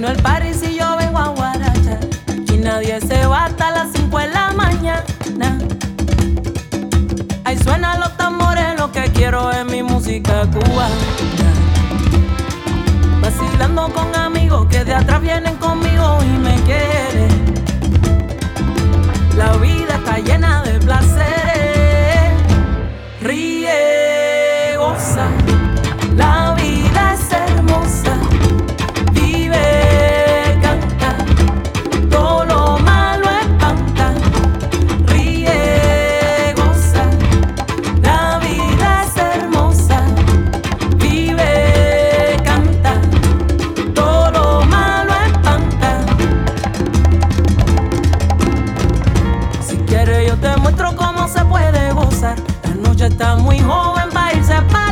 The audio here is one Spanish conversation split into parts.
Terminó el party si yo vengo a guaracha. Y nadie se va hasta las 5 de la mañana. Ahí suenan los tambores, lo que quiero es mi música cubana. Vacilando con amigos que de atrás vienen conmigo y me quieren. La vida está llena de placeres. Ríe, goza. Gozar. La noche está muy joven para irse para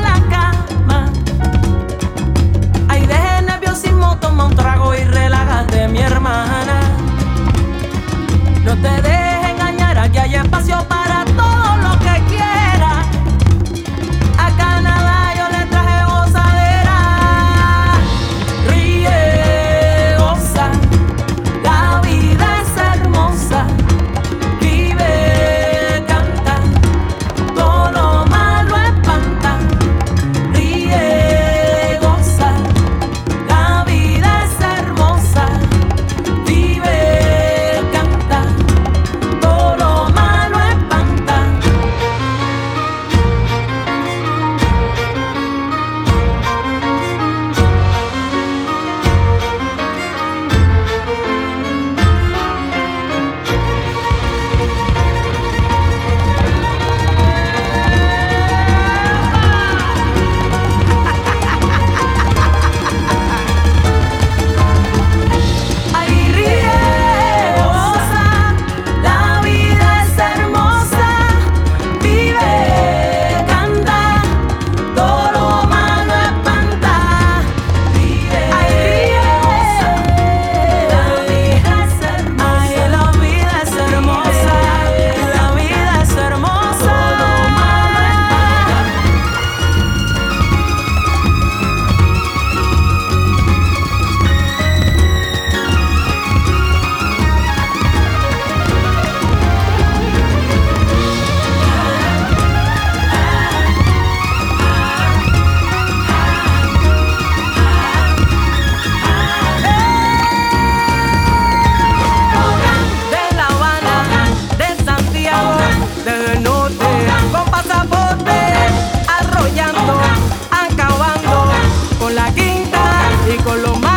y con los